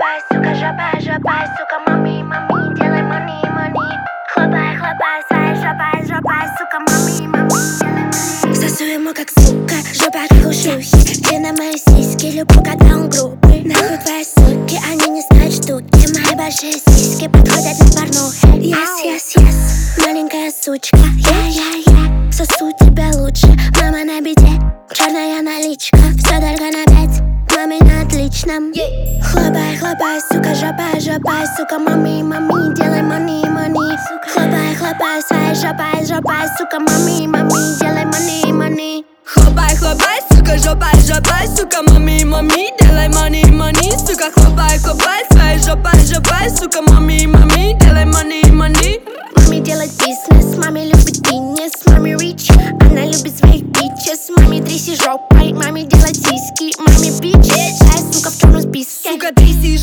хлопай, сука, жопай, жопай, сука, мами, мами, делай мани, мани. Хлопай, хлопай, своей жопай, жопай, сука, мами, мами, делай мани. Сосу ему как сука, жопа как у шухи Ты на мои сиськи, люблю, когда он грубый. Нахуй твои суки, они не знают штуки Мои большие сиськи подходят на порнухе Yes, yes, yes, маленькая сучка. Я, я, я, сосу тебя лучше. Мама на беде, черная наличка. Все только на пять, маме на отличном Хлопай, хлопай, сука, жопай, жопай Сука, мами, мами, делай мани, мани Хлопай, хлопай, своей жопай, жопай Сука, мами, мами, делай мани, мани Хлопай, хлопай, сука, жопай, жопай, сука, мами, мами, делай мани, мани, сука, хлопай, хлопай, своей жопай, жопай, сука, мами, мами, делай мани, мани. Маме делать бизнес, маме любит фитнес Маме рич, она любит своих бичес Маме тряси жопой, маме делать сиськи Маме бичес, сука в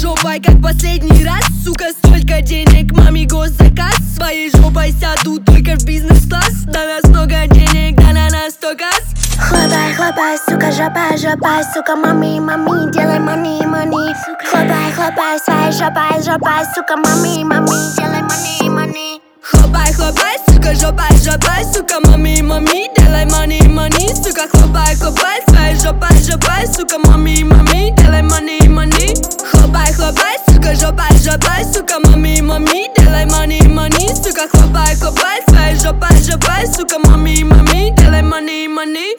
жопой, как последний раз, сука, столько денег, маме госзаказ. Своей жопой сяду только в бизнес-класс, на нас много денег, да на нас сто газ. Хлопай, хлопай, сука, жопай, жопай Сука, мами, мами, делай мани, мани Хлопай, хлопай, своей жопай, жопай Сука, мами, мами, делай мани, мани Хлопай, хлопай, сука, жопай, жопай, сука, мами, мами, делай мани, мани, сука, хлопай, хлопай, своей жопай, жопай, сука, мами, мами, Давай, сука, мами, мами Делай мани, мани, сука Хлопай, хлопай, своей жопой, жопой Сука, мами, мами Делай мани, мани